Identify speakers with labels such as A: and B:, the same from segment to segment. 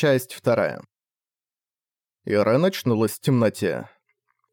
A: Часть вторая. Ирен очнулась в темноте.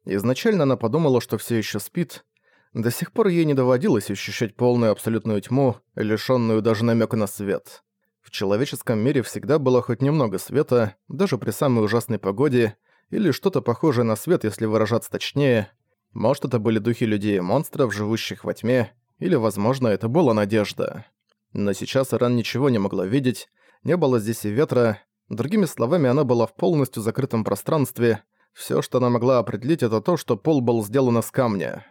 A: Изначально она подумала, что все еще спит. До сих пор ей не доводилось ощущать полную абсолютную тьму, лишенную даже намека на свет. В человеческом мире всегда было хоть немного света, даже при самой ужасной погоде, или что-то похожее на свет, если выражаться точнее. Может, это были духи людей и монстров, живущих во тьме, или, возможно, это была надежда. Но сейчас Иран ничего не могла видеть, не было здесь и ветра, другими словами, она была в полностью закрытом пространстве, Всё, что она могла определить, это то, что пол был сделан из камня.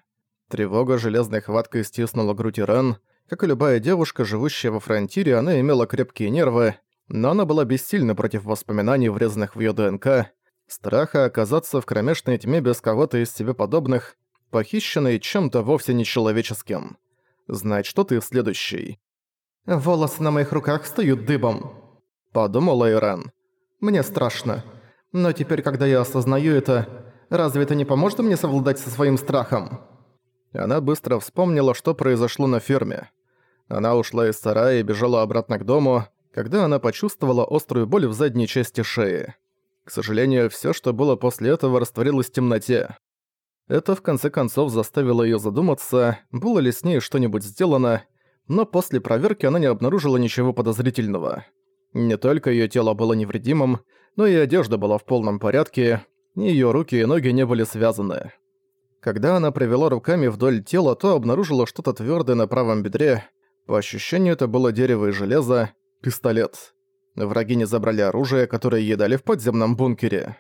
A: Тревога железной хваткой стиснула грудь Иран. Как и любая девушка, живущая во фронтире, она имела крепкие нервы, но она была бессильна против воспоминаний, врезанных в её ДНК, страха оказаться в кромешной тьме без кого-то из себе подобных, похищенной чем-то вовсе нечеловеческим. Знать, что ты следующий.
B: «Волосы на моих руках встают дыбом», — подумала Иран. «Мне страшно. Но теперь, когда я осознаю это, разве это не поможет мне совладать со своим страхом?»
A: Она быстро вспомнила, что произошло на ферме. Она ушла из сарая и бежала обратно к дому, когда она почувствовала острую боль в задней части шеи. К сожалению, всё, что было после этого, растворилось в темноте. Это в конце концов заставило её задуматься, было ли с ней что-нибудь сделано, но после проверки она не обнаружила ничего подозрительного. Не только её тело было невредимым, но и одежда была в полном порядке, и её руки и ноги не были связаны. Когда она провела руками вдоль тела, то обнаружила что-то твёрдое на правом бедре. По ощущению, это было дерево и железо, пистолет. Враги не забрали оружие, которое ей дали в подземном бункере.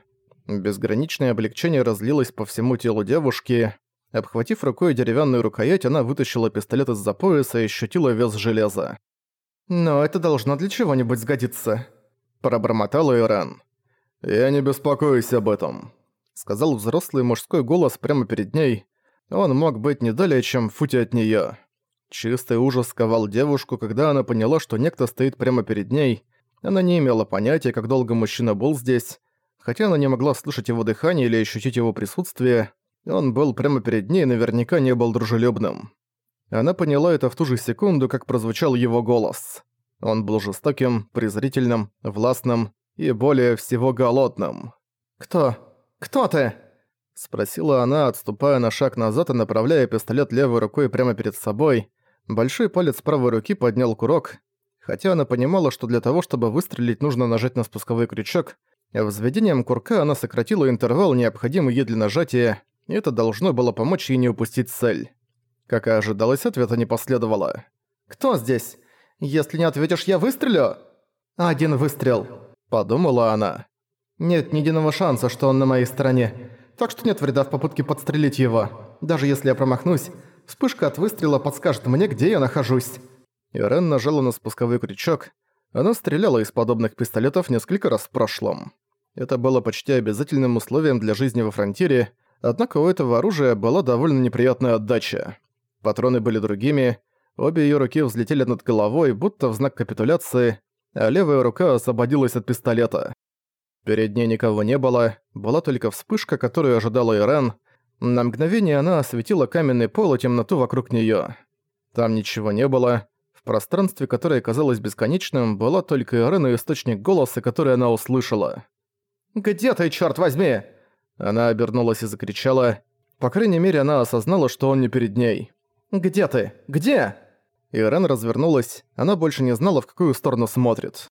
A: Безграничное облегчение разлилось по всему телу девушки. Обхватив рукой деревянную рукоять, она вытащила пистолет из-за пояса и ощутила вес железа.
B: «Но это должно для чего-нибудь сгодиться», – пробормотала Иран.
A: «Я не беспокоюсь об этом», — сказал взрослый мужской голос прямо перед ней. Он мог быть не далее, чем в футе от неё. Чистый ужас сковал девушку, когда она поняла, что некто стоит прямо перед ней. Она не имела понятия, как долго мужчина был здесь. Хотя она не могла слышать его дыхание или ощутить его присутствие, он был прямо перед ней и наверняка не был дружелюбным. Она поняла это в ту же секунду, как прозвучал его голос. Он был жестоким, презрительным, властным и более всего голодным.
B: «Кто? Кто ты?»
A: Спросила она, отступая на шаг назад и направляя пистолет левой рукой прямо перед собой. Большой палец правой руки поднял курок. Хотя она понимала, что для того, чтобы выстрелить, нужно нажать на спусковой крючок, взведением курка она сократила интервал, необходимый ей для нажатия, и это должно было помочь ей не упустить цель. Как и ожидалось, ответа не последовало.
B: «Кто здесь? Если не ответишь, я выстрелю!» «Один выстрел», — подумала она. «Нет ни единого шанса, что он на моей стороне, так что нет вреда в попытке подстрелить его. Даже если я промахнусь, вспышка от выстрела подскажет мне, где я нахожусь».
A: Ирен нажала на спусковой крючок. Она стреляла из подобных пистолетов несколько раз в прошлом. Это было почти обязательным условием для жизни во фронтире, однако у этого оружия была довольно неприятная отдача. Патроны были другими, обе её руки взлетели над головой, будто в знак капитуляции, а левая рука освободилась от пистолета. Перед ней никого не было, была только вспышка, которую ожидала Ирен. На мгновение она осветила каменный пол и темноту вокруг неё. Там ничего не было. В пространстве, которое казалось бесконечным, была только Ирен и источник голоса, который она услышала.
B: «Где ты, чёрт возьми?»
A: Она обернулась и закричала. По крайней мере, она осознала, что он не перед ней.
B: «Где ты? Где?»
A: Ирен развернулась, она больше не знала, в какую сторону смотрит.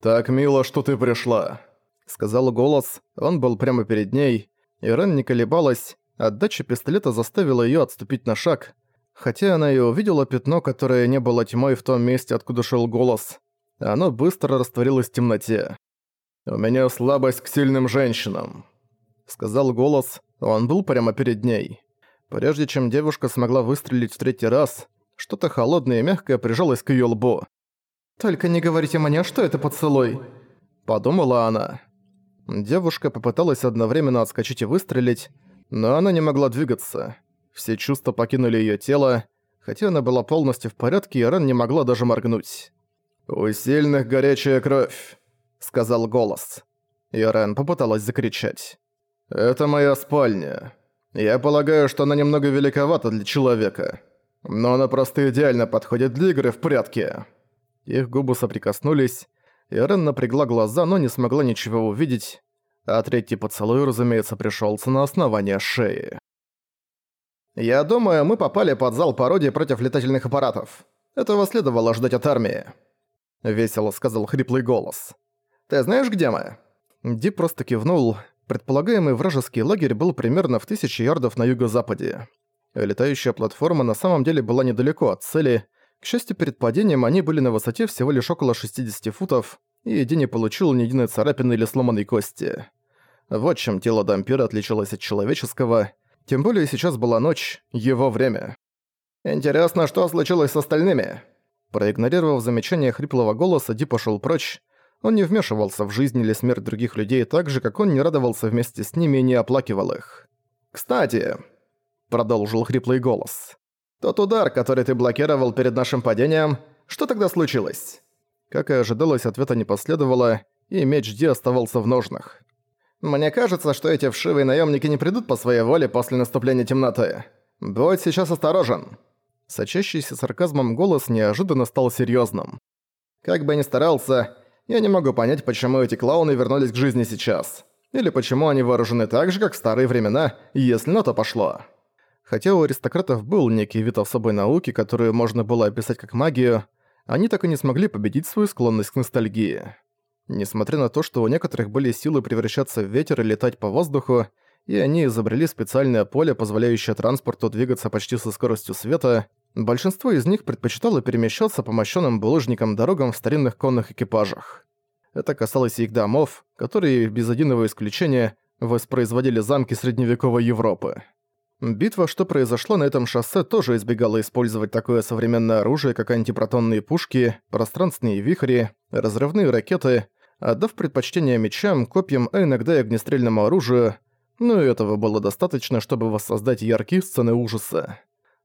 A: «Так мило, что ты пришла», — сказал голос, он был прямо перед ней. Ирен не колебалась, отдача пистолета заставила её отступить на шаг, хотя она и увидела пятно, которое не было тьмой в том месте, откуда шел голос. Оно быстро растворилось в темноте. «У меня слабость к сильным женщинам», — сказал голос, он был прямо перед ней. Прежде чем девушка смогла выстрелить в третий раз, что-то холодное и мягкое прижалось к её лбу.
B: «Только не говорите мне, что это поцелуй!»
A: Подумала она. Девушка попыталась одновременно отскочить и выстрелить, но она не могла двигаться. Все чувства покинули её тело, хотя она была полностью в порядке, и Рен не могла даже моргнуть. «У сильных горячая кровь», — сказал голос. И Рен попыталась закричать. «Это моя спальня. Я полагаю, что она немного великовата для человека. Но она просто идеально подходит для игры в прятки». Их губы соприкоснулись. Ирен напрягла глаза, но не смогла ничего увидеть, а третий поцелуй, разумеется, пришелся на основание шеи. «Я думаю, мы попали под зал пародии против летательных аппаратов. Этого следовало ждать от армии», — весело сказал хриплый голос. «Ты знаешь, где мы?» Ди просто кивнул. Предполагаемый вражеский лагерь был примерно в тысячи ярдов на юго-западе. Летающая платформа на самом деле была недалеко от цели. К счастью, перед падением они были на высоте всего лишь около 60 футов, и Ди получил ни единой царапины или сломанной кости. Вот чем тело Дампира отличалось от человеческого, тем более сейчас была ночь, его время. «Интересно, что случилось с остальными?» Проигнорировав замечание хриплого голоса, Ди пошёл прочь. Он не вмешивался в жизнь или смерть других людей так же, как он не радовался вместе с ними и не оплакивал их. «Кстати», — продолжил хриплый голос, «тот удар, который ты блокировал перед нашим падением, что тогда случилось?» Как и ожидалось, ответа не последовало, и меч Ди оставался в ножнах. Мне кажется, что эти вшивые наемники не придут по своей воле после наступления темноты. Будь сейчас осторожен». Сочащийся сарказмом голос неожиданно стал серьезным. «Как бы ни старался, я не могу понять, почему эти клоуны вернулись к жизни сейчас. Или почему они вооружены так же, как в старые времена, если на то пошло». Хотя у аристократов был некий вид особой науки, которую можно было описать как магию, они так и не смогли победить свою склонность к ностальгии. Несмотря на то, что у некоторых были силы превращаться в ветер и летать по воздуху, и они изобрели специальное поле, позволяющее транспорту двигаться почти со скоростью света, большинство из них предпочитало перемещаться по мощенным булыжникам дорогам в старинных конных экипажах. Это касалось их домов, которые, без единого исключения, воспроизводили замки средневековой Европы. Битва, что произошла на этом шоссе, тоже избегала использовать такое современное оружие, как антипротонные пушки, пространственные вихри, разрывные ракеты, отдав предпочтение мечам, копьям, а иногда и огнестрельному оружию, но и этого было достаточно, чтобы воссоздать яркие сцены ужаса.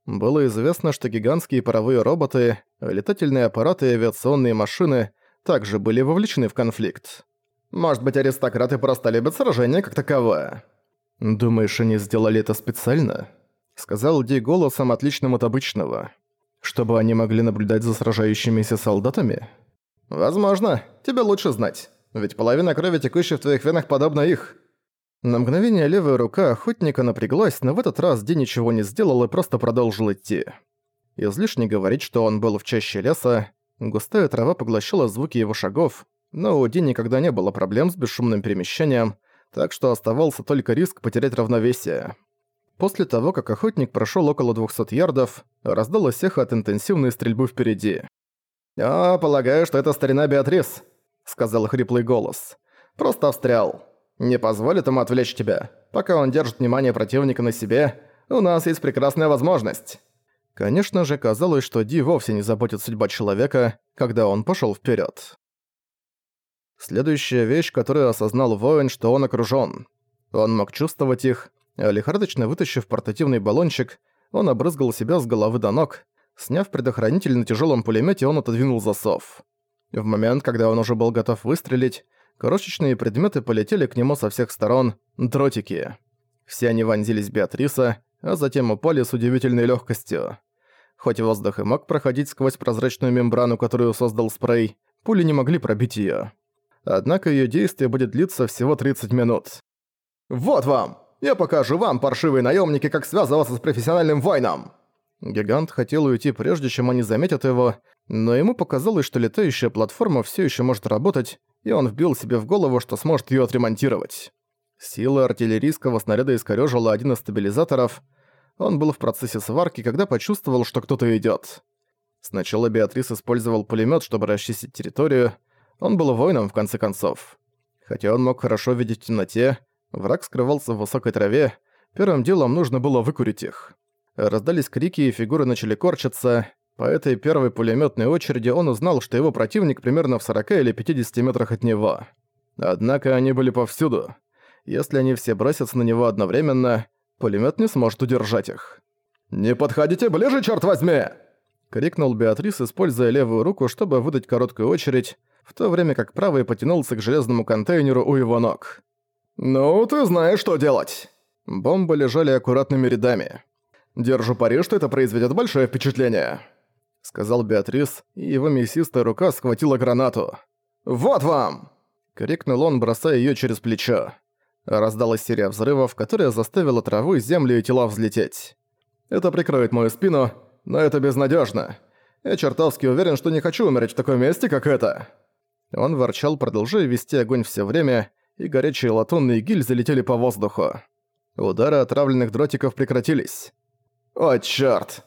A: Было известно, что гигантские паровые роботы, летательные аппараты и авиационные машины также были вовлечены в конфликт. Может быть, аристократы просто любят сражения как таковое? «Думаешь, они сделали это специально?» Сказал Ди голосом, отличным от обычного. «Чтобы они могли наблюдать за сражающимися солдатами?» «Возможно. Тебе лучше знать. Ведь половина крови, текущей в твоих венах, подобна их». На мгновение левая рука охотника напряглась, но в этот раз Ди ничего не сделал и просто продолжил идти. Излишне говорить, что он был в чаще леса, густая трава поглощала звуки его шагов, но у Ди никогда не было проблем с бесшумным перемещением, так что оставался только риск потерять равновесие. После того, как охотник прошел около 200 ярдов, раздалось эхо от интенсивной стрельбы впереди. «А, полагаю, что это старина Беатрис», — сказал хриплый голос. «Просто встрял. Не позволит ему отвлечь тебя. Пока он держит внимание противника на себе, у нас есть прекрасная возможность». Конечно же, казалось, что Ди вовсе не заботит судьба человека, когда он пошел вперед. Следующая вещь, которую осознал воин, что он окружён. Он мог чувствовать их, а лихорадочно вытащив портативный баллончик, он обрызгал себя с головы до ног, Сняв предохранитель на тяжелом пулемете, он отодвинул засов. В момент, когда он уже был готов выстрелить, крошечные предметы полетели к нему со всех сторон, дротики. Все они вонзились в Беатриса, а затем упали с удивительной легкостью. Хоть воздух и мог проходить сквозь прозрачную мембрану, которую создал спрей, пули не могли пробить ее. Однако ее действие будет длиться всего 30 минут. «Вот вам! Я покажу вам, паршивые наемники, как связываться с профессиональным воином!» Гигант хотел уйти прежде, чем они заметят его, но ему показалось, что летающая платформа все еще может работать, и он вбил себе в голову, что сможет ее отремонтировать. Сила артиллерийского снаряда искорёжила один из стабилизаторов. Он был в процессе сварки, когда почувствовал, что кто-то идет. Сначала Беатрис использовал пулемет, чтобы расчистить территорию. Он был воином, в конце концов. Хотя он мог хорошо видеть в темноте, враг скрывался в высокой траве, первым делом нужно было выкурить их. Раздались крики, и фигуры начали корчиться. По этой первой пулемётной очереди он узнал, что его противник примерно в 40 или 50 метрах от него. Однако они были повсюду. Если они все бросятся на него одновременно, пулемёт не сможет удержать их. «Не подходите ближе, чёрт возьми!» крикнул Беатрис, используя левую руку, чтобы выдать короткую очередь, в то время как правый потянулся к железному контейнеру у его ног. «Ну, ты знаешь, что делать!» Бомбы лежали аккуратными рядами. Держу пари, что это произведет большое впечатление», — сказал Беатрис, и его мясистая рука схватила гранату. «Вот вам!» — крикнул он, бросая её через плечо. Раздалась серия взрывов, которая заставила траву, землю и тела взлететь. «Это прикроет мою спину, но это безнадёжно. Я чертовски уверен, что не хочу умереть в таком месте, как это». Он ворчал, продолжая вести огонь все время, и горячие латунные гильзы летели по воздуху. Удары отравленных дротиков прекратились. «О, чёрт!»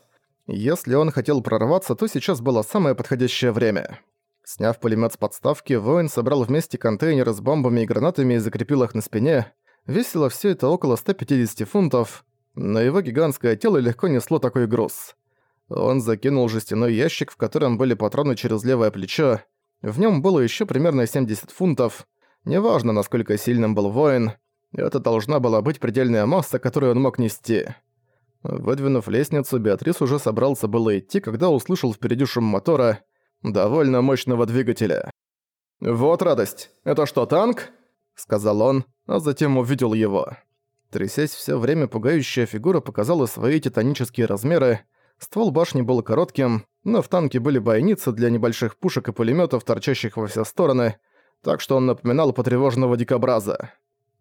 A: Если он хотел прорваться, то сейчас было самое подходящее время. Сняв пулемет с подставки, воин собрал вместе контейнеры с бомбами и гранатами и закрепил их на спине. Весило все это около 150 фунтов, но его гигантское тело легко несло такой груз. Он закинул жестяной ящик, в котором были патроны через левое плечо. В нем было еще примерно 70 фунтов. Неважно, насколько сильным был воин, это должна была быть предельная масса, которую он мог нести. Выдвинув лестницу, Беатрис уже собрался было идти, когда услышал впереди шум мотора — довольно мощного двигателя. «Вот радость! Это что, танк?» — сказал он, а затем увидел его. Трясясь все время, пугающая фигура показала свои титанические размеры. Ствол башни был коротким, но в танке были бойницы для небольших пушек и пулеметов, торчащих во все стороны, так что он напоминал потревоженного дикобраза.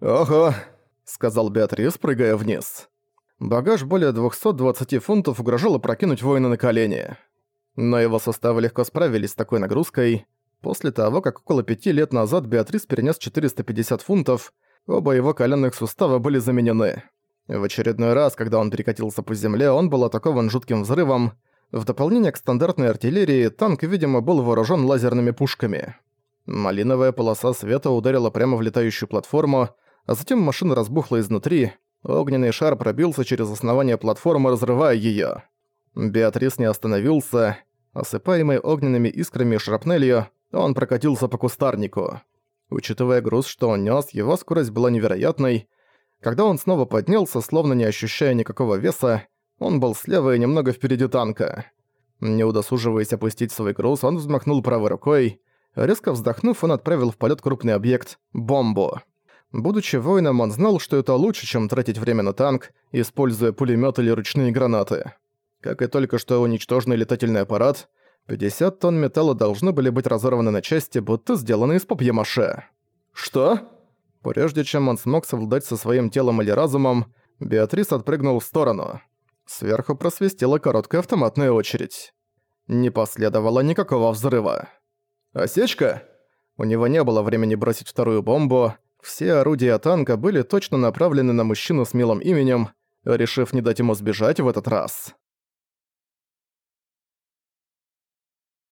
A: «Ого!» — сказал Беатрис, прыгая вниз. Багаж более 220 фунтов угрожал опрокинуть воина на колени. Но его составы легко справились с такой нагрузкой. После того, как около пяти лет назад Беатрис перенес 450 фунтов, оба его коленных сустава были заменены. В очередной раз, когда он перекатился по земле, он был атакован жутким взрывом. В дополнение к стандартной артиллерии, танк, видимо, был вооружен лазерными пушками. Малиновая полоса света ударила прямо в летающую платформу, а затем машина разбухла изнутри, огненный шар пробился через основание платформы, разрывая ее. Беатрис не остановился. Осыпаемый огненными искрами шрапнелью, он прокатился по кустарнику. Учитывая груз, что он нёс, его скорость была невероятной. Когда он снова поднялся, словно не ощущая никакого веса, он был слева и немного впереди танка. Не удосуживаясь опустить свой груз, он взмахнул правой рукой. Резко вздохнув, он отправил в полет крупный объект — бомбу. Будучи воином, он знал, что это лучше, чем тратить время на танк, используя пулемёт или ручные гранаты. Как и только что уничтоженный летательный аппарат, 50 тонн металла должны были быть разорваны на части, будто сделаны из папье-маше. Что? Прежде чем он смог совладать со своим телом или разумом, Беатрис отпрыгнул в сторону. Сверху просвистела короткая автоматная очередь. Не последовало никакого взрыва. «Осечка?» У него не было времени бросить вторую бомбу. Все орудия танка были точно направлены на мужчину с милым именем, решив не дать ему сбежать в этот раз.